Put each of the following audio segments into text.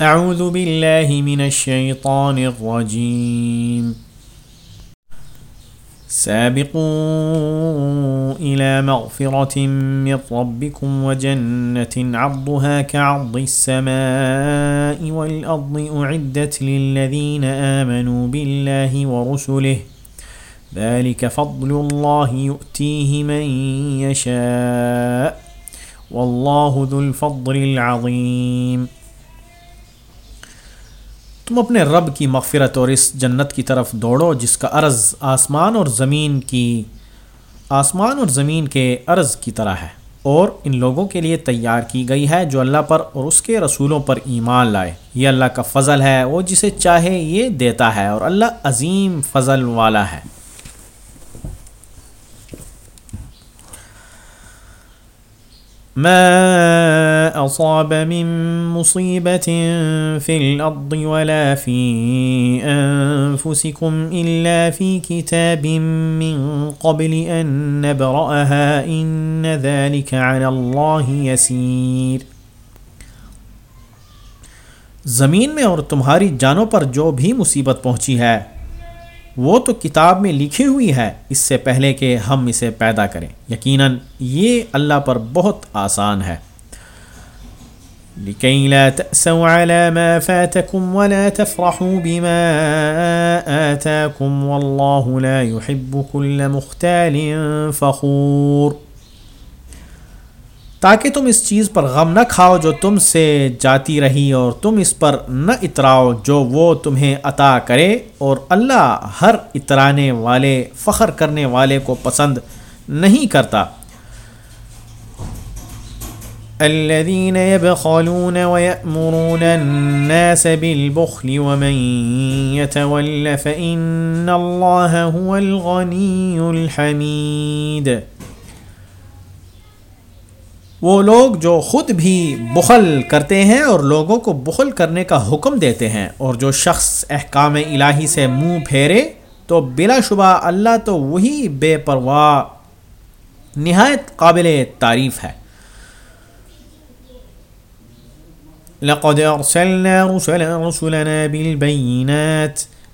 اعوذ باللہ من الشیطان الرجیم سابقوا إلى مغفرة من ربكم وجنة عرضها كعرض السماء والأرض أعدت للذين آمنوا بالله ورسله. ذلك فضل الله يؤتيه من يشاء. والله ذو الفضل العظيم. تم اپنے رب کی مغفرت اور اس جنت کی طرف دوڑو، جس کا عرض آسمان اور زمین کی آسمان اور زمین کے عرض کی طرح ہے۔ اور ان لوگوں کے لیے تیار کی گئی ہے جو اللہ پر اور اس کے رسولوں پر ایمان لائے۔ یہ اللہ کا فضل ہے، وہ جسے چاہے یہ دیتا ہے اور اللہ عظیم فضل والا ہے۔ ما أصاب من مصيبة في الأرض ولا في أنفسكم إلا في كتاب من قبل أن نبرأها إن ذلك على الله يسير زمین میں اور تمہاری جانوں پر جو بھی مصیبت پہنچی ہے وہ تو کتاب میں لکھی ہوئی ہے، اس سے پہلے کہ ہم اسے پیدا کریں۔ یقیناً یہ اللہ پر بہت آسان ہے۔ لكي لا تأسوا على ما فاتكم ولا تفرحوا بما آتاكم والله لا يحب كل مختال فخور۔ تاکہ تم اس چیز پر غم نہ کھاؤ جو تم سے جاتی رہی اور تم اس پر نہ اتراؤ جو وہ تمہیں عطا کرے اور اللہ ہر اترانے والے، فخر کرنے والے کو پسند نہیں کرتا۔ الذين يبخلون ويأمرون الناس بالبخل ومن يتول فإن الله هو الغني الحميد وہ لوگ جو خود بھی بخل کرتے ہیں اور لوگوں کو بخل کرنے کا حکم دیتے ہیں اور جو شخص احکام الہی سے منہ پھیرے تو بلا شبہ اللہ تو وہی بے پرواہ نہایت قابل تعریف ہے۔ لقد ارسلنا رسلنا بالبينات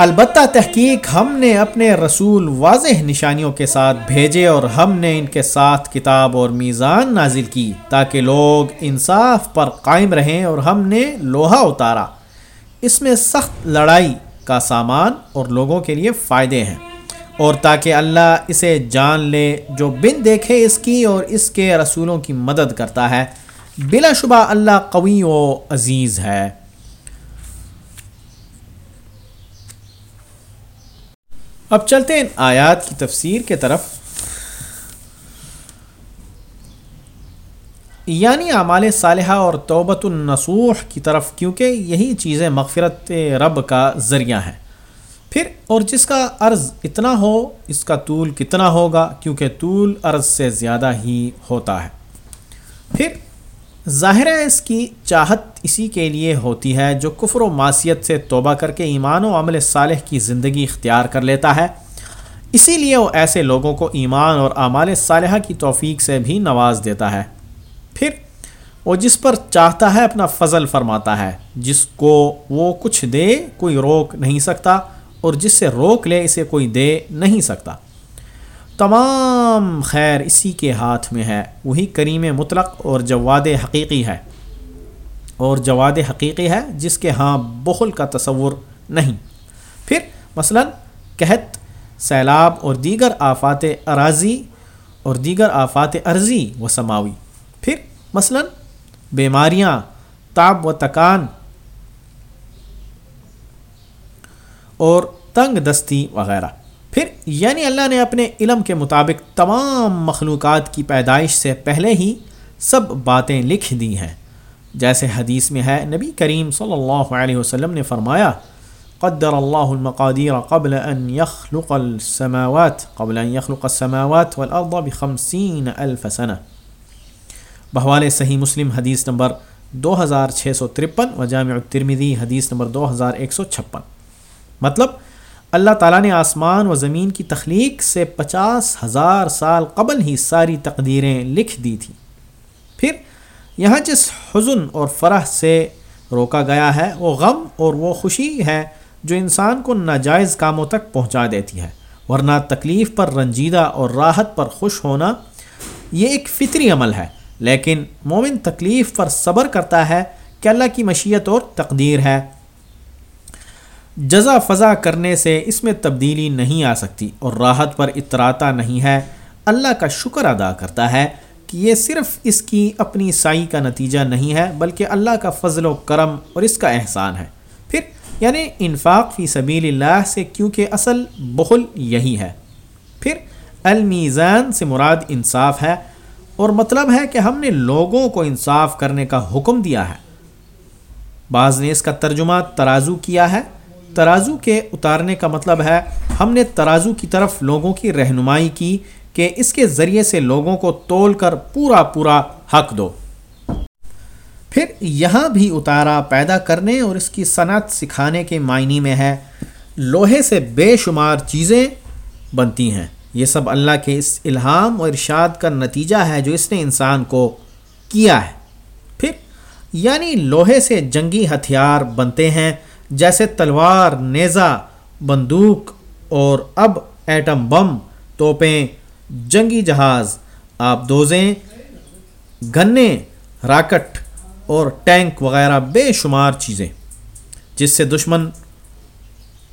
البتہ تحقیق ہم نے اپنے رسول واضح نشانیوں کے ساتھ بھیجے اور ہم نے ان کے ساتھ کتاب اور میزان نازل کی تاکہ لوگ انصاف پر قائم رہیں اور ہم نے لوہا اتارا۔ اس میں سخت لڑائی کا سامان اور لوگوں کے لیے فائدے ہیں اور تاکہ اللہ اسے جان لے جو بن دیکھے اس کی اور اس کے رسولوں کی مدد کرتا ہے۔ بلا شبہ اللہ قوی و عزیز ہے۔ اب چلتے ہیں آیات کی تفسیر کے طرف۔ یعنی اعمال صالحہ اور توبت النسوح کی طرف، کیونکہ یہی چیزیں مغفرت رب کا ذریعہ ہیں۔ پھر، اور جس کا عرض اتنا ہو، اس کا طول کتنا ہوگا؟ کیونکہ طول عرض سے زیادہ ہی ہوتا ہے۔ پھر ظاہر ہے اس کی چاہت اسی کے لیے ہوتی ہے جو کفر و معاشیت سے توبہ کر کے ایمان و عمل صالح کی زندگی اختیار کر لیتا ہے۔ اسی لیے وہ ایسے لوگوں کو ایمان اور اعمال صالحہ کی توفیق سے بھی نواز دیتا ہے۔ پھر وہ جس پر چاہتا ہے اپنا فضل فرماتا ہے، جس کو وہ کچھ دے کوئی روک نہیں سکتا اور جس سے روک لے اسے کوئی دے نہیں سکتا۔ تمام خیر اسی کے ہاتھ میں ہے۔ وہی کریم مطلق اور جواد حقیقی ہے۔ اور جواد حقیقی ہے جس کے ہاں بخل کا تصور نہیں۔ پھر مثلا قحط، سیلاب اور دیگر آفات اراضی اور دیگر آفات عرضی و سماوی۔ پھر مثلا بیماریاں، تاب و تکان اور تنگ دستی وغیرہ۔ پھر یعنی اللہ نے اپنے علم کے مطابق تمام مخلوقات کی پیدائش سے پہلے ہی سب باتیں لکھ دی ہیں۔ جیسے حدیث میں ہے، نبی کریم صلی اللہ علیہ وسلم نے فرمایا، قدر اللہ المقادیر قبل ان يخلق السماوات، قبل ان يخلق السماوات والارض بخمسین الف سنہ۔ بحوال صحیح مسلم حدیث نمبر دو ہزار چھ سو ترپن و جامع الترمذی حدیث نمبر دو ہزار ایک سو چھپن۔ مطلب اللہ تعالیٰ نے آسمان و زمین کی تخلیق سے پچاس ہزار سال قبل ہی ساری تقدیریں لکھ دی تھیں۔ پھر یہاں جس حزن اور فرح سے روکا گیا ہے، وہ غم اور وہ خوشی ہے جو انسان کو ناجائز کاموں تک پہنچا دیتی ہے۔ ورنہ تکلیف پر رنجیدہ اور راحت پر خوش ہونا یہ ایک فطری عمل ہے۔ لیکن مومن تکلیف پر صبر کرتا ہے کہ اللہ کی مشیت اور تقدیر ہے۔ جزا فضا کرنے سے اس میں تبدیلی نہیں آ سکتی اور راحت پر اطراتا نہیں ہے۔ اللہ کا شکر ادا کرتا ہے کہ یہ صرف اس کی اپنی سائی کا نتیجہ نہیں ہے، بلکہ اللہ کا فضل و کرم اور اس کا احسان ہے۔ پھر یعنی انفاق فی سبیل اللہ سے کیونکہ اصل بخل یہی ہے۔ پھر، المیزان سے مراد انصاف ہے اور مطلب ہے کہ ہم نے لوگوں کو انصاف کرنے کا حکم دیا ہے۔ بعض نے اس کا ترجمہ ترازو کیا ہے۔ ترازو کے اتارنے کا مطلب ہے، ہم نے ترازو کی طرف لوگوں کی رہنمائی کی کہ اس کے ذریعے سے لوگوں کو تول کر پورا پورا حق دو۔ پھر یہاں بھی اتارا پیدا کرنے اور اس کی صنعت سکھانے کے معنی میں ہے، لوہے سے بے شمار چیزیں بنتی ہیں۔ یہ سب اللہ کے اس الہام اور ارشاد کا نتیجہ ہے جو اس نے انسان کو کیا ہے۔ پھر یعنی لوہے سے جنگی ہتھیار بنتے ہیں جیسے تلوار، نیزہ، بندوق اور اب ایٹم بم، توپیں، جنگی جہاز آپ دوزیں گنے، راکٹ اور ٹینک وغیرہ بے شمار چیزیں، جس سے دشمن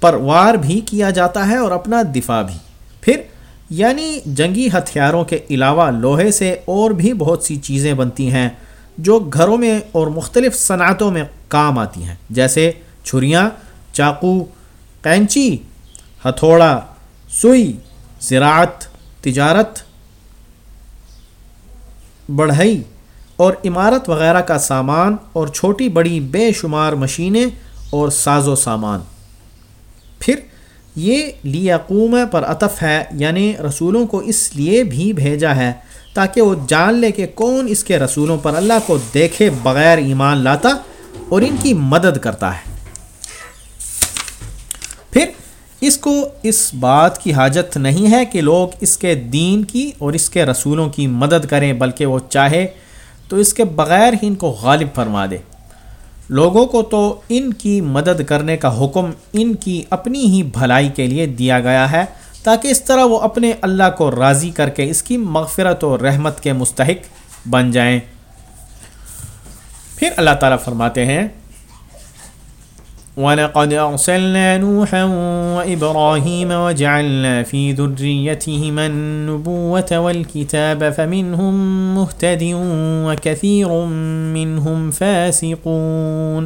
پر وار بھی کیا جاتا ہے اور اپنا دفاع بھی۔ پھر یعنی جنگی ہتھیاروں کے علاوہ لوہے سے اور بھی بہت سی چیزیں بنتی ہیں جو گھروں میں اور مختلف صنعتوں میں کام آتی ہیں، جیسے چھریاں، چاقو، قینچی، ہتھوڑا، سوئی، زراعت، تجارت، بڑھئی اور عمارت وغیرہ کا سامان اور چھوٹی بڑی بے شمار مشینیں اور ساز و سامان۔ پھر یہ لیقوم پر عطف ہے یعنی رسولوں کو اس لیے بھی بھیجا ہے تاکہ وہ جان لے کہ کون اس کے رسولوں پر اللہ کو دیکھے بغیر ایمان لاتا اور ان کی مدد کرتا ہے پھر اس کو اس بات کی حاجت نہیں ہے کہ لوگ اس کے دین کی اور اس کے رسولوں کی مدد کریں، بلکہ وہ چاہے تو اس کے بغیر ہی ان کو غالب فرما دے۔ لوگوں کو تو ان کی مدد کرنے کا حکم ان کی اپنی ہی بھلائی کے لیے دیا گیا ہے، تاکہ اس طرح وہ اپنے اللہ کو راضی کر کے اس کی مغفرت و رحمت کے مستحق بن جائیں۔ پھر اللہ تعالیٰ فرماتے ہیں وَلَقَدْ أَرْسَلْنَا نُوحًا وَإِبْرَاهِيمَ وَجَعَلْنَا فِي ذُرِّيَّتِهِمَا النُّبُوَّةَ وَالْكِتَابَ فَمِنْهُمْ مُهْتَدٍ وَكَثِيرٌ مِّنْهُمْ فَاسِقُونَ۔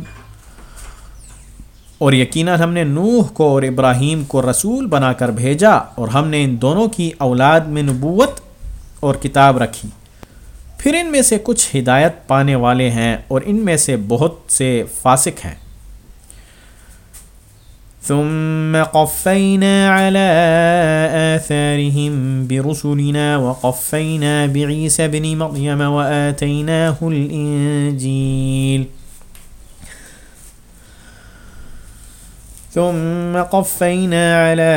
اور یقیناً ہم نے نوح کو اور ابراہیم کو رسول بنا کر بھیجا اور ہم نے ان دونوں کی اولاد میں نبوت اور کتاب رکھی۔ پھر ان میں سے کچھ ہدایت پانے والے ہیں اور ان میں سے بہت سے فاسق ہیں۔ ثم قفينا على آثارهم برسلنا وقفينا بعيسى بن مريم وآتيناه الإنجيل. ثم قفينا على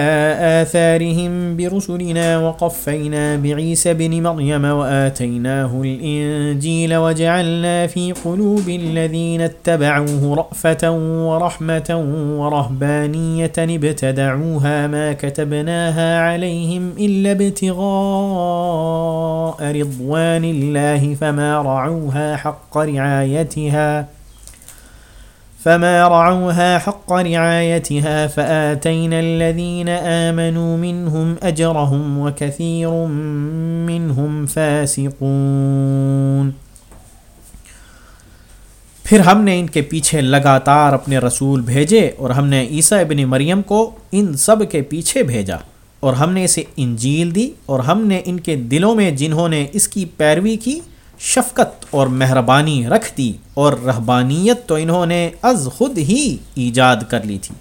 آثارهم برسلنا وقفينا بعيسى بن مريم وآتيناه الإنجيل وجعلنا في قلوب الذين اتبعوه رأفة ورحمة ورهبانية ابتدعوها ما كتبناها عليهم إلا ابتغاء رضوان الله فما رعوها حق رعايتها فما رعوها حق رعايتها فآتينا الذين آمنوا منهم أجرهم وكثير منهم فاسقون۔ پھر ہم نے ان کے پیچھے لگاتار اپنے رسول بھیجے اور ہم نے عیسیٰ ابن مریم کو ان سب کے پیچھے بھیجا اور ہم نے اسے انجیل دی اور ہم نے ان کے دلوں میں جنہوں نے اس کی پیروی کی شفقت اور مہربانی رکھ دی اور رہبانیت تو انہوں نے از خود ہی ایجاد کر لی تھی۔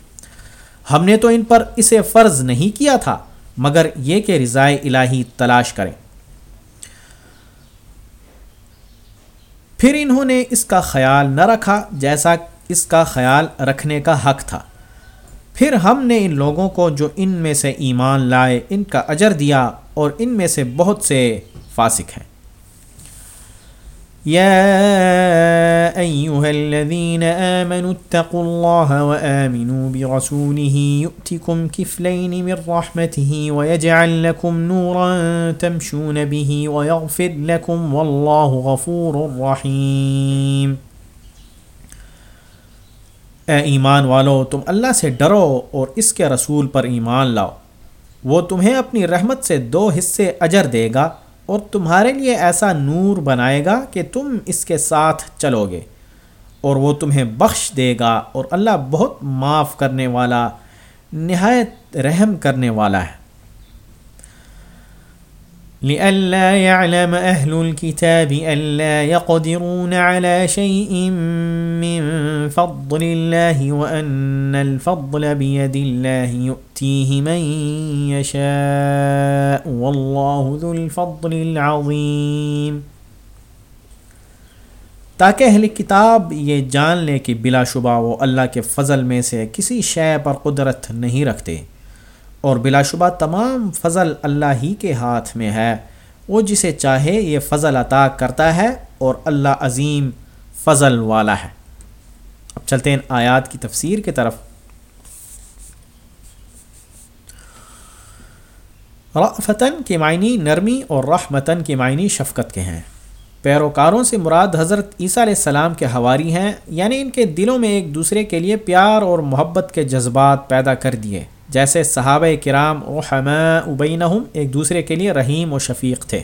ہم نے تو ان پر اسے فرض نہیں کیا تھا، مگر یہ کہ رضائے الہی تلاش کریں۔ پھر انہوں نے اس کا خیال نہ رکھا جیسا اس کا خیال رکھنے کا حق تھا۔ پھر ہم نے ان لوگوں کو جو ان میں سے ایمان لائے، ان کا اجر دیا اور ان میں سے بہت سے فاسق ہیں۔ يا أيها الذين آمنوا اتقوا الله وآمنوا برسوله يؤتكم كفلين من رحمته ويجعل لكم نورا تمشون به ويغفر لكم والله غفور رحيم۔ اے ایمان والو، تم اللہ سے ڈرو اور اس کے رسول پر ایمان لاؤ۔ وہ تمہیں اپنی رحمت سے دو حصے اجر دے گا۔ اور تمہارے لیے ایسا نور بنائے گا کہ تم اس کے ساتھ چلو گے اور وہ تمہیں بخش دے گا اور اللہ بہت معاف کرنے والا، نہایت رحم کرنے والا ہے۔ لئلا يعلم أهل الكتاب ألا يقدرون على شيء من فضل الله وأن الفضل بيد الله يؤتيه من يشاء والله ذو الفضل العظيم۔ تاکہ اہل کتاب یہ جان لے کہ بلا شبہ وہ اللہ کے فضل میں سے کسی شے پر قدرت نہیں رکھتے۔ اور بلا شبہ تمام فضل اللہ ہی کے ہاتھ میں ہے۔ وہ جسے چاہے یہ فضل عطا کرتا ہے اور اللہ عظیم فضل والا ہے۔ اب چلتے ہیں آیات کی تفسیر کی طرف۔ رفتن کے معنی نرمی اور رحمتن کے معنی شفقت کے ہیں۔ پیروکاروں سے مراد حضرت عیسیٰ علیہ السلام کے ہواری ہیں یعنی ان کے دلوں میں ایک دوسرے کے لیے پیار اور محبت کے جذبات پیدا کر دیے۔ جیسے صحابہ کرام و حما ابینہم ایک دوسرے کے لیے رحیم و شفیق تھے۔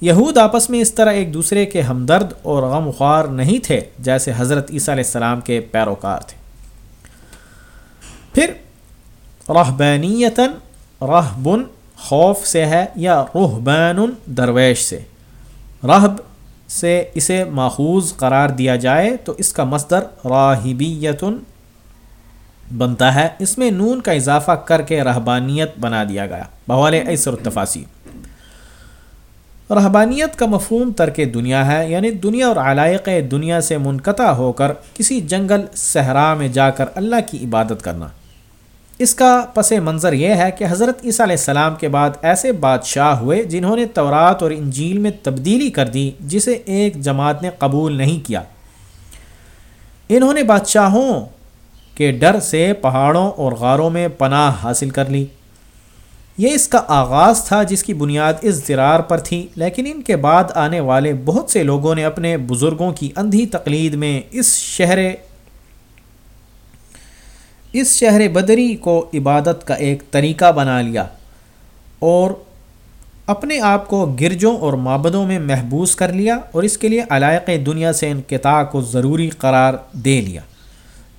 یہود آپس میں اس طرح ایک دوسرے کے ہمدرد اور غم خوار نہیں تھے جیسے حضرت عیسیٰ علیہ السلام کے پیروکار تھے۔ پھر رہبینیتاً رہبن خوف سے ہے یا رحبین درویش سے۔ رہب سے اسے ماخوذ قرار دیا جائے تو اس کا مصدر راہبیتن بنتا ہے، اس میں نون کا اضافہ کر کے رہبانیت بنا دیا گیا۔ بوال ایسر التفاسی رہبانیت کا مفہوم ترک دنیا ہے یعنی دنیا اور علائق دنیا سے منقطع ہو کر کسی جنگل، صحرا میں جا کر اللہ کی عبادت کرنا۔ اس کا پس منظر یہ ہے کہ حضرت عیسیٰ علیہ السلام کے بعد ایسے بادشاہ ہوئے جنہوں نے تورات اور انجیل میں تبدیلی کر دی جسے ایک جماعت نے قبول نہیں کیا۔ انہوں نے بادشاہوں کے ڈر سے پہاڑوں اور غاروں میں پناہ حاصل کر لی۔ یہ اس کا آغاز تھا جس کی بنیاد اس زرار پر تھی، لیکن ان کے بعد آنے والے بہت سے لوگوں نے اپنے بزرگوں کی اندھی تقلید میں اس شہر اس شہر بدری کو عبادت کا ایک طریقہ بنا لیا اور اپنے آپ کو گرجوں اور معبدوں میں محبوس کر لیا اور اس کے لیے علائق دنیا سے انقطاع کو ضروری قرار دے لیا۔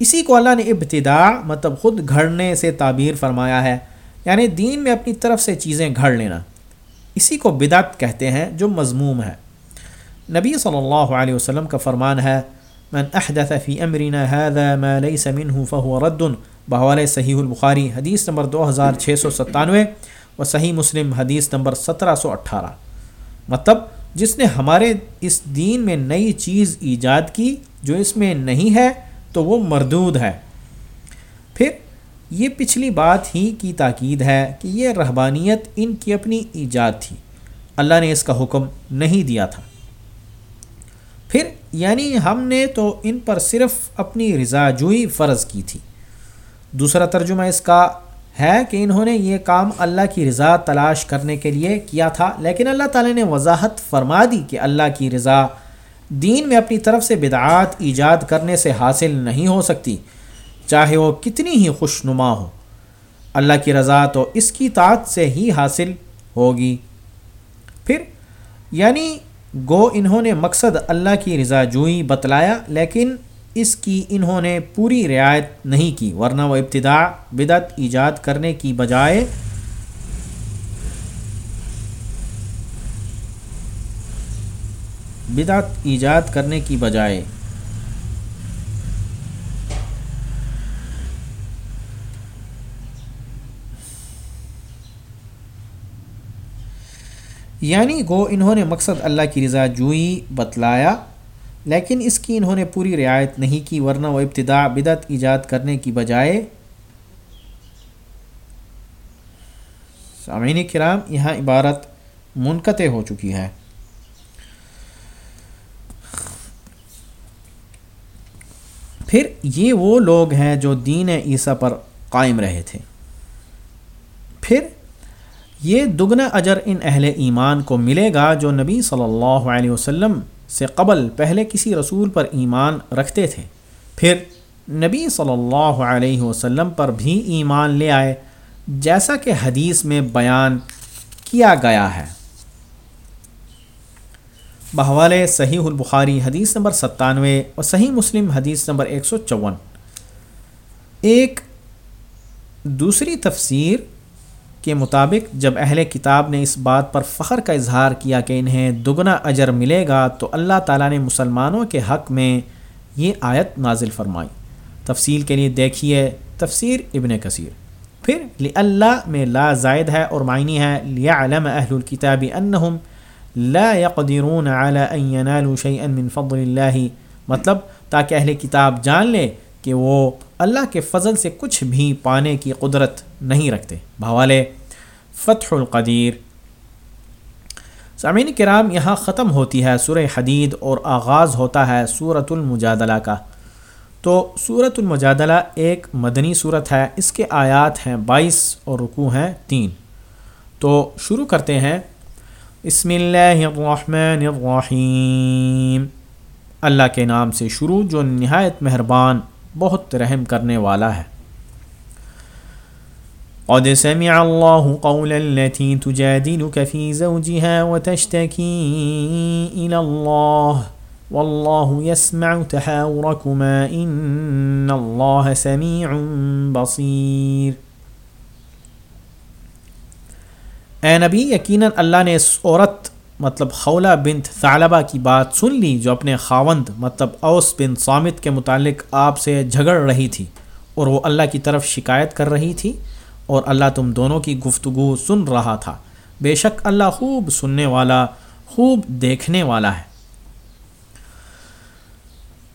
اسی کو اللہ نے ابتدا مطلب خود گھڑنے سے تعبیر فرمایا ہے یعنی دین میں اپنی طرف سے چیزیں گھڑ لینا۔ اسی کو بدعت کہتے ہیں، جو مضموم ہے۔ نبی صلی اللہ علیہ وسلم کا فرمان ہے، من احدث فی امرنا هذا ما ليس منه فهو رد بحوال صحیح البخاری حدیث نمبر دو ہزار چھ سو ستانوے و صحیح مسلم حدیث نمبر سترہ سو اٹھارہ۔ مطلب جس نے ہمارے اس دین میں نئی چیز ایجاد کی جو اس میں نہیں ہے تو وہ مردود ہے پھر یہ پچھلی بات ہی کی تاکید ہے کہ یہ رہبانیت ان کی اپنی ایجاد تھی۔ اللہ نے اس کا حکم نہیں دیا تھا۔ پھر یعنی ہم نے تو ان پر صرف اپنی رضا جوئی فرض کی تھی۔ دوسرا ترجمہ اس کا ہے کہ انہوں نے یہ کام اللہ کی رضا تلاش کرنے کے لیے کیا تھا، لیکن اللہ تعالی نے وضاحت فرما دی کہ اللہ کی رضا دین میں اپنی طرف سے بدعات ایجاد کرنے سے حاصل نہیں ہو سکتی، چاہے وہ کتنی ہی خوش نما ہو۔ اللہ کی رضا تو اس کی طاعت سے ہی حاصل ہوگی۔ پھر یعنی گو انہوں نے مقصد اللہ کی رضا جوئی بتلایا، لیکن اس کی انہوں نے پوری رعایت نہیں کی، ورنہ وہ ابتدا بدعت ایجاد کرنے کی بجائے بدعت ایجاد کرنے کی بجائے۔ یعنی گو انہوں نے مقصد اللہ کی رضا جوئی بتلایا، لیکن اس کی انہوں نے پوری رعایت نہیں کی، ورنہ وہ ابتدا بدعت ایجاد کرنے کی بجائے۔ سامعین کرام، یہاں عبارت منقطع ہو چکی ہے۔ پھر یہ وہ لوگ ہیں جو دین عیسیٰ پر قائم رہے تھے۔ پھر یہ دگنا اجر ان اہل ایمان کو ملے گا جو نبی صلی اللہ علیہ وسلم سے قبل پہلے کسی رسول پر ایمان رکھتے تھے۔ پھر نبی صلی اللہ علیہ وسلم پر بھی ایمان لے آئے، جیسا کہ حدیث میں بیان کیا گیا ہے۔ بحوال صحیح البخاری حدیث نمبر ستانوے اور صحیح مسلم حدیث نمبر ایک سو چون۔ ایک دوسری تفسیر کے مطابق، جب اہل کتاب نے اس بات پر فخر کا اظہار کیا کہ انہیں دگنا اجر ملے گا، تو اللہ تعالیٰ نے مسلمانوں کے حق میں یہ آیت نازل فرمائی۔ تفصیل کے لیے دیکھیے تفسیر ابن کثیر۔ پھر لی اللہ میں لا زائد ہے اور معنی ہے لیا علم اہل الکتاب انہم لا يقدرون على ان ينالوا شيئا من فضل اللہ مطلب تاکہ اہل کتاب جان لے کہ وہ اللہ کے فضل سے کچھ بھی پانے کی قدرت نہیں رکھتے۔ بھوالے فتح القدیر۔ سامعین کرام، یہاں ختم ہوتی ہے سورہ حدید اور آغاز ہوتا ہے صورت المجادلہ کا۔ تو صورت المجادلہ ایک مدنی صورت ہے، اس کے آیات ہیں بائیس اور رکوع ہیں تین۔ تو شروع کرتے ہیں بسم اللہ الرحمن الرحیم۔ اللہ کے نام سے شروع جو نہایت مہربان، بہت رحم کرنے والا ہے۔ قد سمع الله قول التي تجادلك في زوجها وتشتكي إلى الله، والله يسمع تحاوركما إن الله سميع بصير۔ اے نبی، یقیناً اللہ نے اس عورت مطلب خولہ بنت ثعلبہ کی بات سن لی جو اپنے خاوند مطلب اوس بن سامت کے متعلق آپ سے جھگڑ رہی تھی اور وہ اللہ کی طرف شکایت کر رہی تھی اور اللہ تم دونوں کی گفتگو سن رہا تھا۔ بے شک اللہ خوب سننے والا، خوب دیکھنے والا ہے۔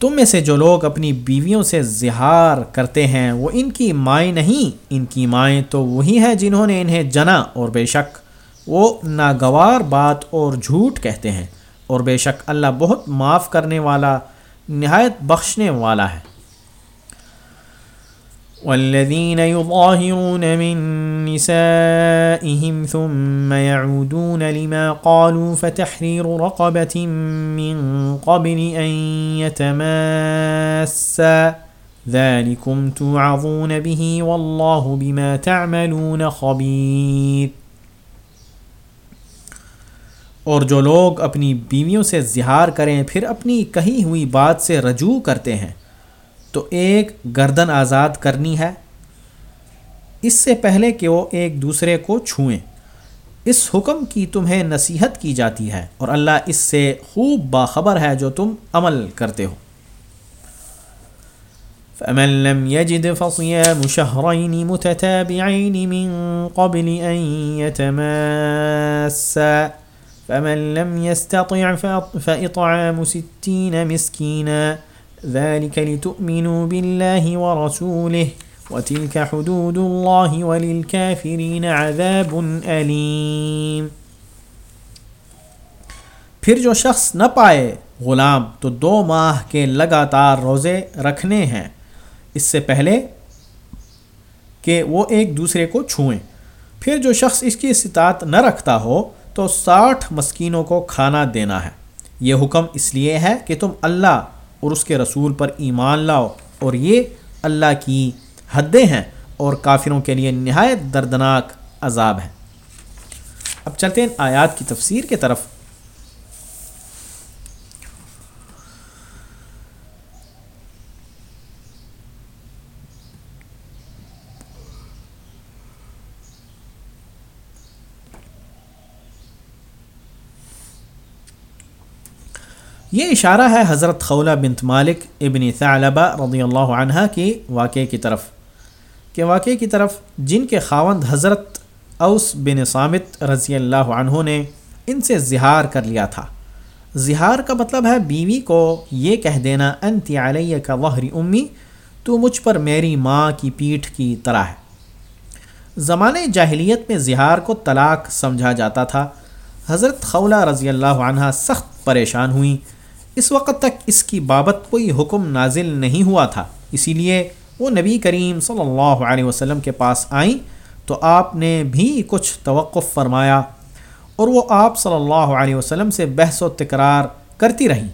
تم میں سے جو لوگ اپنی بیویوں سے زہار کرتے ہیں، وہ ان کی مائیں نہیں، ان کی مائیں تو وہی ہیں جنہوں نے انہیں جنا اور بے شک وہ ناگوار بات اور جھوٹ کہتے ہیں اور بے شک اللہ بہت معاف کرنے والا، نہایت بخشنے والا ہے۔ والذين يظاهرون من نسائهم ثم يعودون لما قالوا فتحرير رقبة من قبل أن يتماسا ذلكم توعظون به والله بما تعملون خبير اور جو لوگ اپنی بیویوں سے زہار کریں پھر اپنی کہی ہوئی بات سے رجوع کرتے ہیں تو ایک گردن آزاد کرنی ہے۔ اس سے پہلے کہ وہ ایک دوسرے کو چھوئیں۔ اس حکم کی تمہیں نصیحت کی جاتی ہے اور اللہ اس سے خوب باخبر ہے جو تم عمل کرتے ہو۔ فمن لم يجد فصيام شهرين متتابعين من قبل أن يتماسا فمن لم يستطع فإطعام ستين مسكينا۔ ذلك لتؤمنوا بالله ورسوله وتلك حدود الله وللكافرين عذاب أليم. پھر جو شخص نہ پائے غلام تو دو ماہ کے لگاتار روزے رکھنے ہیں۔ اس سے پہلے کہ وہ ایک دوسرے کو چھوئیں۔ پھر جو شخص اس کی استطاعت نہ رکھتا ہو تو ساٹھ مسکینوں کو کھانا دینا ہے۔ یہ حکم اس لیے ہے کہ تم اللہ اور اس کے رسول پر ایمان لاؤ۔ اور یہ اللہ کی حدیں ہیں اور کافروں کے لیے نہایت دردناک عذاب ہے اب چلتے ہیں آیات کی تفسیر کی طرف۔ یہ اشارہ ہے حضرت خولہ بنت مالک ابن ثعلبہ رضی اللہ عنہ کے واقعے کی طرف، کہ واقعے کی طرف جن کے خاوند حضرت اوس بن سامت رضی اللہ عنہ نے ان سے زہار کر لیا تھا۔ زہار کا مطلب ہے بیوی کو یہ کہہ دینا، انت علیہ کا وحری امی، تو مجھ پر میری ماں کی پیٹھ کی طرح ہے۔ زمانے جاہلیت میں زہار کو طلاق سمجھا جاتا تھا۔ حضرت خولہ رضی اللہ عنہ سخت پریشان ہوئیں۔ اس وقت تک اس کی بابت کوئی حکم نازل نہیں ہوا تھا۔ اسی لیے وہ نبی کریم صلی اللہ علیہ وسلم کے پاس آئیں تو آپ نے بھی کچھ توقف فرمایا اور وہ آپ صلی اللہ علیہ وسلم سے بحث و تکرار کرتی رہیں۔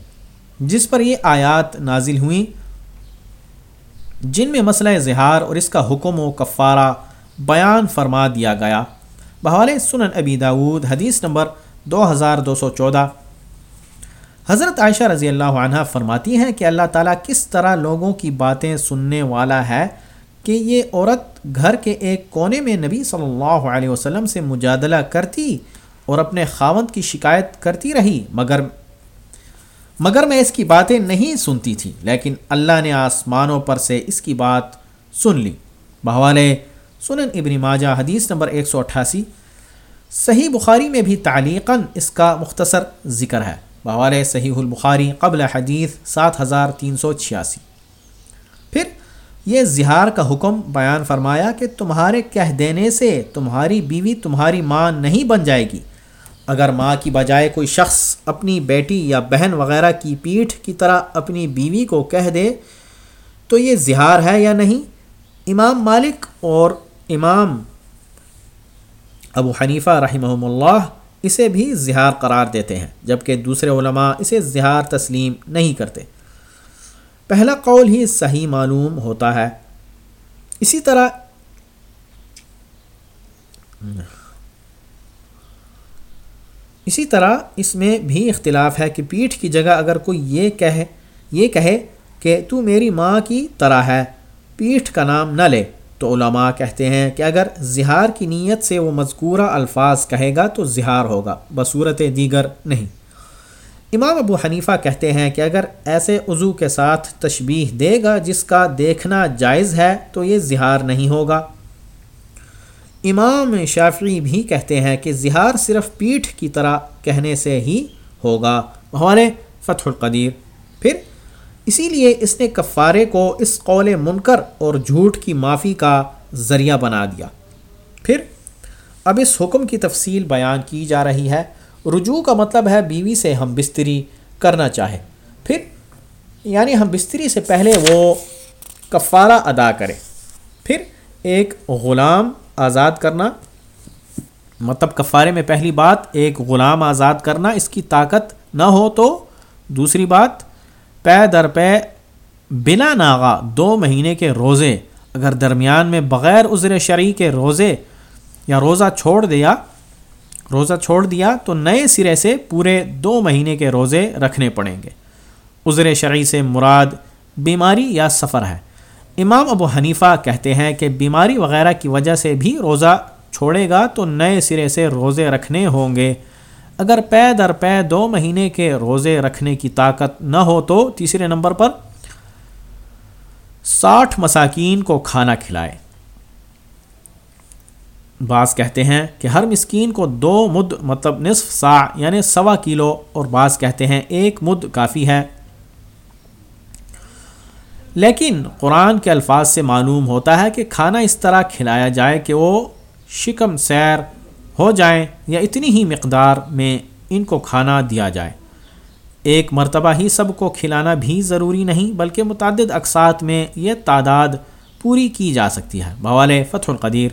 جس پر یہ آیات نازل ہوئیں، جن میں مسئلہ اظہار اور اس کا حکم و کفارہ بیان فرما دیا گیا۔ بحال سنن ابی داود، حدیث نمبر دو ہزار دو سو چودہ۔ حضرت عائشہ رضی اللہ عنہ فرماتی ہیں کہ اللہ تعالیٰ کس طرح لوگوں کی باتیں سننے والا ہے کہ یہ عورت گھر کے ایک کونے میں نبی صلی اللہ علیہ وسلم سے مجادلہ کرتی اور اپنے خاوند کی شکایت کرتی رہی، مگر مگر میں اس کی باتیں نہیں سنتی تھی، لیکن اللہ نے آسمانوں پر سے اس کی بات سن لی۔ بہوالے، سنن ابن ماجہ، حدیث نمبر ایک سو اٹھاسی۔ صحیح بخاری میں بھی تعلیقاً اس کا مختصر ذکر ہے۔ بوال صحیح البخاری قبل حدیث سات ہزار تین سو چھیاسی۔ پھر یہ زہار کا حکم بیان فرمایا کہ تمہارے کہہ دینے سے تمہاری بیوی تمہاری ماں نہیں بن جائے گی۔ اگر ماں کی بجائے کوئی شخص اپنی بیٹی یا بہن وغیرہ کی پیٹھ کی طرح اپنی بیوی کو کہہ دے، تو یہ زہار ہے یا نہیں؟ امام مالک اور امام ابو حنیفہ رحمہ اللہ اسے بھی زہار قرار دیتے ہیں، جبکہ دوسرے علماء اسے زہار تسلیم نہیں کرتے۔ پہلا قول ہی صحیح معلوم ہوتا ہے۔ اسی طرح اسی طرح اس میں بھی اختلاف ہے کہ پیٹھ کی جگہ اگر کوئی یہ کہے یہ کہے کہ تو میری ماں کی طرح ہے، پیٹھ کا نام نہ لے۔ تو علماء کہتے ہیں کہ اگر زہار کی نیت سے وہ مذکورہ الفاظ کہے گا تو زہار ہوگا، بصورت دیگر نہیں۔ امام ابو حنیفہ کہتے ہیں کہ اگر ایسے عضو کے ساتھ تشبیح دے گا جس کا دیکھنا جائز ہے تو یہ زہار نہیں ہوگا۔ امام شافعی بھی کہتے ہیں کہ زہار صرف پیٹھ کی طرح کہنے سے ہی ہوگا۔ ہمارے فتح القدیر۔ پھر اسی لیے اس نے کفارے کو اس قول منکر اور جھوٹ کی معافی کا ذریعہ بنا دیا۔ پھر اب اس حکم کی تفصیل بیان کی جا رہی ہے۔ رجوع کا مطلب ہے بیوی سے ہم بستری کرنا چاہے۔ پھر یعنی ہم بستری سے پہلے وہ کفارہ ادا کرے۔ پھر ایک غلام آزاد کرنا۔ مطلب کفارے میں پہلی بات ایک غلام آزاد کرنا، اس کی طاقت نہ ہو تو دوسری بات پے در پے بلا ناغا دو مہینے کے روزے، اگر درمیان میں بغیر عذر شرعی کے روزے یا روزہ چھوڑ دیا، روزہ چھوڑ دیا تو نئے سرے سے پورے دو مہینے کے روزے رکھنے پڑیں گے۔ عذر شرعی سے مراد بیماری یا سفر ہے۔ امام ابو حنیفہ کہتے ہیں کہ بیماری وغیرہ کی وجہ سے بھی روزہ چھوڑے گا تو نئے سرے سے روزے رکھنے ہوں گے۔ اگر پے در پے دو مہینے کے روزے رکھنے کی طاقت نہ ہو تو تیسرے نمبر پر ساٹھ مساکین کو کھانا کھلائے۔ بعض کہتے ہیں کہ ہر مسکین کو دو مد مطلب نصف سا یعنی سوا کلو اور بعض کہتے ہیں ایک مد کافی ہے۔ لیکن قرآن کے الفاظ سے معلوم ہوتا ہے کہ کھانا اس طرح کھلایا جائے کہ وہ شکم سیر ہو جائیں یا اتنی ہی مقدار میں ان کو کھانا دیا جائے۔ ایک مرتبہ ہی سب کو کھلانا بھی ضروری نہیں، بلکہ متعدد اقساط میں یہ تعداد پوری کی جا سکتی ہے۔ بوال فتح القدیر۔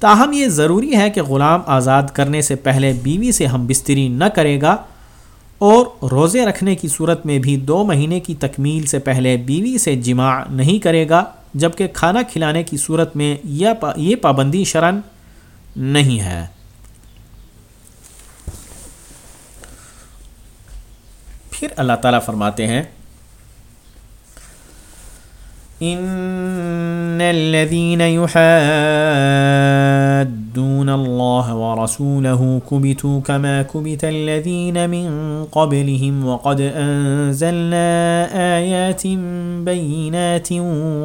تاہم یہ ضروری ہے کہ غلام آزاد کرنے سے پہلے بیوی سے ہم بستری نہ کرے گا اور روزے رکھنے کی صورت میں بھی دو مہینے کی تکمیل سے پہلے بیوی سے جماع نہیں کرے گا، جبکہ کھانا کھلانے کی صورت میں یہ پابندی شرن نہیں ہے۔ پھر اللہ تعالیٰ فرماتے ہیں ان الذين يحادون الله ورسوله كبتوا كما كبت الذين من قبلهم وقد انزلنا ايات بينات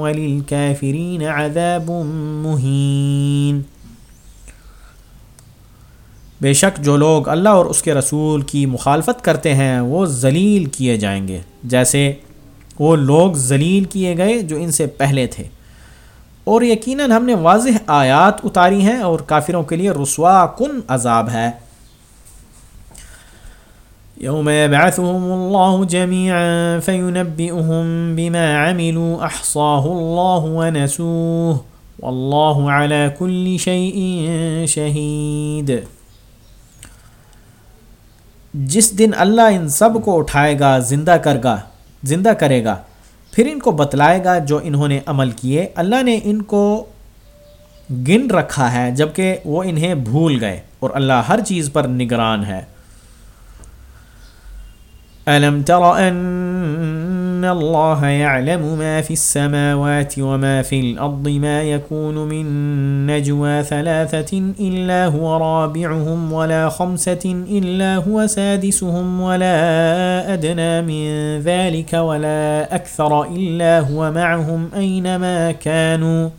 وللكافرين عذاب مهين بے شک جو لوگ اللہ اور اس کے رسول کی مخالفت کرتے ہیں، وہ ذلیل کیے جائیں گے۔ جیسے وہ لوگ ذلیل کیے گئے جو ان سے پہلے تھے۔ اور یقیناً ہم نے واضح آیات اتاری ہیں اور کافروں کے لیے رسوا کن عذاب ہے۔ يوم يبعثهم الله جميعا فينبئهم بما عملوا احصاه الله ونسوه والله على كل شيء شهيد جس دن اللہ ان سب کو اٹھائے گا، زندہ کر گا، زندہ کرے گا، پھر ان کو بتلائے گا جو انہوں نے عمل کیے۔ اللہ نے ان کو گن رکھا ہے جبکہ وہ انہیں بھول گئے اور اللہ ہر چیز پر نگران ہے۔ ألم تر أن ان الله يعلم ما في السماوات وما في الارض ما يكون من نجوى ثلاثة الا هو رابعهم ولا خمسة الا هو سادسهم ولا ادنى من ذلك ولا اكثر الا هو معهم اينما كانوا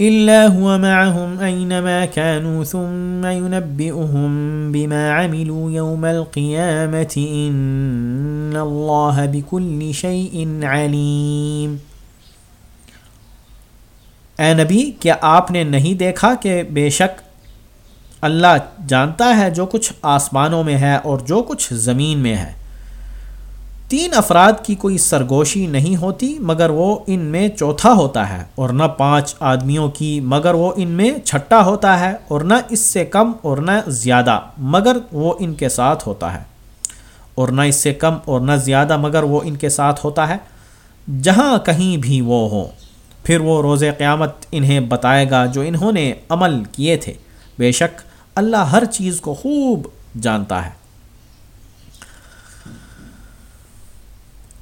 إلا هو معهم أينما كانوا ثم ينبئهم بما عملوا يوم القيامة إن الله بكل شيء عليم۔ اے نبی، کیا آپ نے نہیں دیکھا کہ بے شک اللہ جانتا ہے جو کچھ آسمانوں میں ہے اور جو کچھ زمین میں ہے؟ تین افراد کی کوئی سرگوشی نہیں ہوتی مگر وہ ان میں چوتھا ہوتا ہے اور نہ پانچ آدمیوں کی مگر وہ ان میں چھٹا ہوتا ہے اور نہ اس سے کم اور نہ زیادہ مگر وہ ان کے ساتھ ہوتا ہے۔ اور نہ اس سے کم اور نہ زیادہ مگر وہ ان کے ساتھ ہوتا ہے۔ جہاں کہیں بھی وہ ہوں، پھر وہ روز قیامت انہیں بتائے گا جو انہوں نے عمل کیے تھے۔ بے شک اللہ ہر چیز کو خوب جانتا ہے۔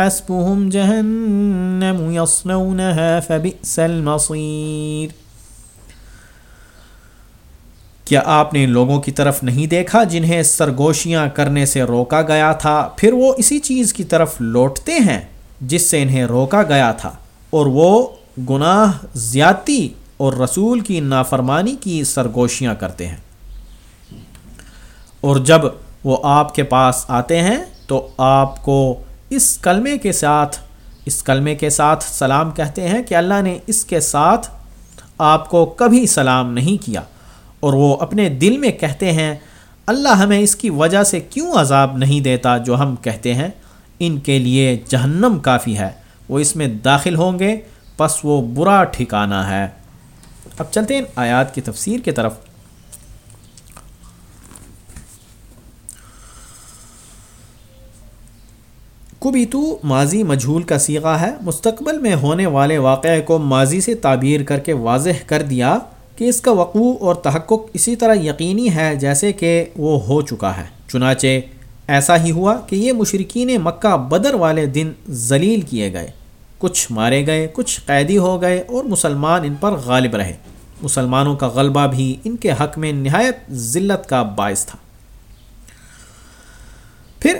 حسبهم جهنم يصلونها فبئس المصير۔ کیا آپ نے لوگوں کی طرف نہیں دیکھا جنہیں سرگوشیاں کرنے سے روکا گیا تھا؟ پھر وہ اسی چیز کی طرف لوٹتے ہیں جس سے انہیں روکا گیا تھا۔ اور وہ گناہ زیادتی اور رسول کی نافرمانی کی سرگوشیاں کرتے ہیں۔ اور جب وہ آپ کے پاس آتے ہیں تو آپ کو اس کلمے کے ساتھ، اس کلمے کے ساتھ سلام کہتے ہیں کہ اللہ نے اس کے ساتھ آپ کو کبھی سلام نہیں کیا اور وہ اپنے دل میں کہتے ہیں، اللہ ہمیں اس کی وجہ سے کیوں عذاب نہیں دیتا جو ہم کہتے ہیں؟ ان کے لیے جہنم کافی ہے، وہ اس میں داخل ہوں گے، پس وہ برا ٹھکانہ ہے۔ اب چلتے ہیں آیات کی تفسیر کی طرف۔ کبیتو ماضی مجھول کا سیغہ ہے۔ مستقبل میں ہونے والے واقعے کو ماضی سے تعبیر کر کے واضح کر دیا کہ اس کا وقوع اور تحقق اسی طرح یقینی ہے جیسے کہ وہ ہو چکا ہے۔ چنانچہ ایسا ہی ہوا کہ یہ مشرقین مکہ بدر والے دن ذلیل کیے گئے۔ کچھ مارے گئے، کچھ قیدی ہو گئے اور مسلمان ان پر غالب رہے۔ مسلمانوں کا غلبہ بھی ان کے حق میں نہایت ذلت کا باعث تھا۔ پھر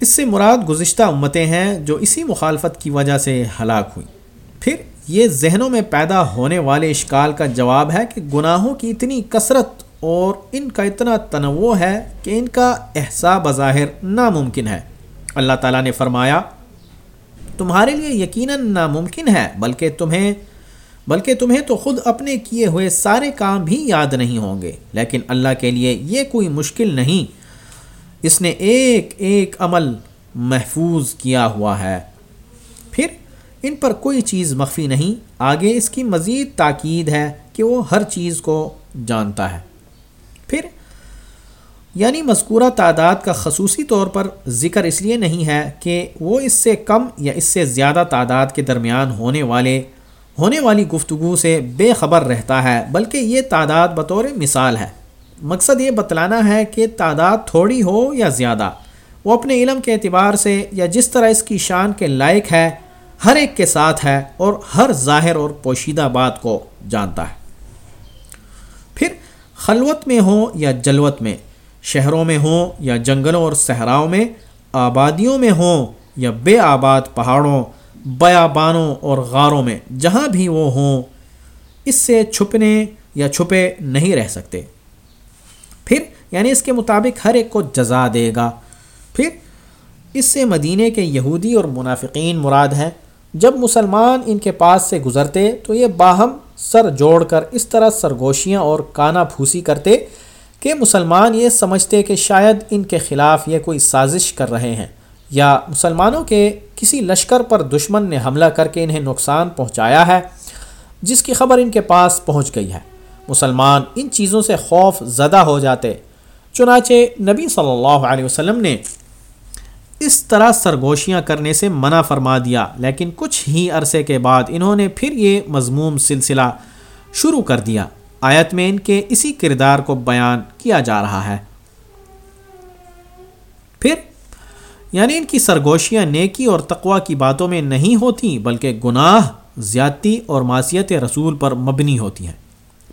اس سے مراد گزشتہ امتیں ہیں جو اسی مخالفت کی وجہ سے ہلاک ہوئیں۔ پھر یہ ذہنوں میں پیدا ہونے والے اشکال کا جواب ہے کہ گناہوں کی اتنی کثرت اور ان کا اتنا تنوع ہے کہ ان کا احسا بظاہر ناممکن ہے۔ اللہ تعالیٰ نے فرمایا، تمہارے لیے یقیناً ناممکن ہے، بلکہ تمہیں بلکہ تمہیں تو خود اپنے کیے ہوئے سارے کام بھی یاد نہیں ہوں گے، لیکن اللہ کے لیے یہ کوئی مشکل نہیں۔ اس نے ایک ایک عمل محفوظ کیا ہوا ہے۔ پھر ان پر کوئی چیز مخفی نہیں، آگے اس کی مزید تاکید ہے کہ وہ ہر چیز کو جانتا ہے۔ پھر یعنی مذکورہ تعداد کا خصوصی طور پر ذکر اس لیے نہیں ہے کہ وہ اس سے کم یا اس سے زیادہ تعداد کے درمیان ہونے والے، ہونے والی گفتگو سے بے خبر رہتا ہے، بلکہ یہ تعداد بطور مثال ہے۔ مقصد یہ بتلانا ہے کہ تعداد تھوڑی ہو یا زیادہ۔ وہ اپنے علم کے اعتبار سے یا جس طرح اس کی شان کے لائق ہے، ہر ایک کے ساتھ ہے اور ہر ظاہر اور پوشیدہ بات کو جانتا ہے۔ پھر خلوت میں ہو یا جلوت میں، شہروں میں ہوں یا جنگلوں اور صحراؤں میں، آبادیوں میں ہوں یا بے آباد پہاڑوں، بیابانوں اور غاروں میں، جہاں بھی وہ ہوں، اس سے چھپنے یا چھپے نہیں رہ سکتے۔ یعنی اس کے مطابق ہر ایک کو جزا دے گا۔ پھر اس سے مدینے کے یہودی اور منافقین مراد ہیں۔ جب مسلمان ان کے پاس سے گزرتے تو یہ باہم سر جوڑ کر اس طرح سرگوشیاں اور کانا پھوسی کرتے کہ مسلمان یہ سمجھتے کہ شاید ان کے خلاف یہ کوئی سازش کر رہے ہیں یا مسلمانوں کے کسی لشکر پر دشمن نے حملہ کر کے انہیں نقصان پہنچایا ہے، جس کی خبر ان کے پاس پہنچ گئی ہے۔ مسلمان ان چیزوں سے خوف زدہ ہو جاتے چنانچہ نبی صلی اللہ علیہ وسلم نے اس طرح سرگوشیاں کرنے سے منع فرما دیا، لیکن کچھ ہی عرصے کے بعد انہوں نے پھر یہ مضموم سلسلہ شروع کر دیا۔ آیت میں ان کے اسی کردار کو بیان کیا جا رہا ہے۔ پھر یعنی ان کی سرگوشیاں نیکی اور تقوا کی باتوں میں نہیں ہوتی، بلکہ گناہ، زیادتی اور معصیت رسول پر مبنی ہوتی ہیں۔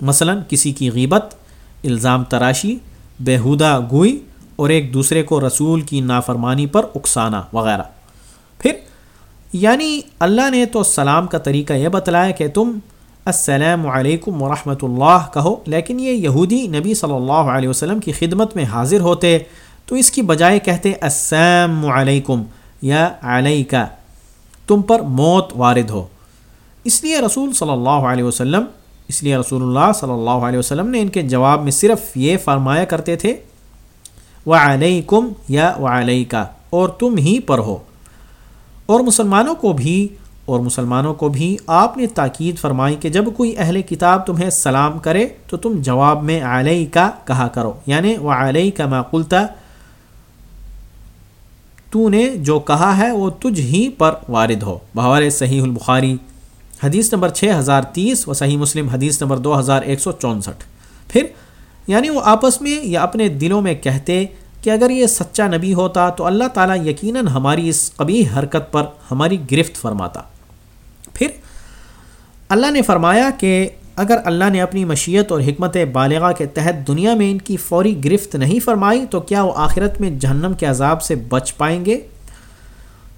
مثلا کسی کی غیبت، الزام تراشی بےحودہ گوئی اور ایک دوسرے کو رسول کی نافرمانی پر اکسانا وغیرہ۔ پھر یعنی اللہ نے تو سلام کا طریقہ یہ بتلایا کہ تم السلام علیکم ورحمۃ اللہ کہو، لیکن یہ یہودی نبی صلی اللہ علیہ وسلم کی خدمت میں حاضر ہوتے، تو اس کی بجائے کہتے السلام علیکم، یا علیکہ، تم پر موت وارد ہو۔ اس لیے رسول صلی اللہ علیہ وسلم اس لیے رسول اللہ صلی اللہ علیہ وسلم نے ان کے جواب میں صرف یہ فرمایا کرتے تھے و علیکم یا و علیکہ اور تم ہی پر ہو۔ اور مسلمانوں کو بھی، اور مسلمانوں کو بھی آپ نے تاکید فرمائی کہ جب کوئی اہل کتاب تمہیں سلام کرے تو تم جواب میں علیہ کا کہا کرو۔ یعنی وہ علیہ کا معقولتا تو نے جو کہا ہے وہ تجھ ہی پر وارد ہو۔ بہار صحیح البخاری حدیث نمبر چھ ہزار تیس و صحیح مسلم حدیث نمبر دو ہزار ایک سو چونسٹھ۔ پھر یعنی وہ آپس میں یا اپنے دلوں میں کہتے کہ اگر یہ سچا نبی ہوتا تو اللہ تعالیٰ یقیناً ہماری اس قبی حرکت پر ہماری گرفت فرماتا۔ پھر، اللہ نے فرمایا کہ اگر اللہ نے اپنی مشیت اور حکمت بالغہ کے تحت دنیا میں ان کی فوری گرفت نہیں فرمائی تو کیا وہ آخرت میں جہنم کے عذاب سے بچ پائیں گے؟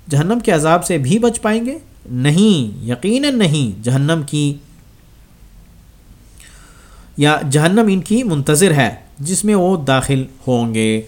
جہنم کے عذاب سے بھی بچ پائیں گے؟ نہیں، یقیناً نہیں جہنم کی، یا جہنم ان کی منتظر ہے جس میں وہ داخل ہوں گے۔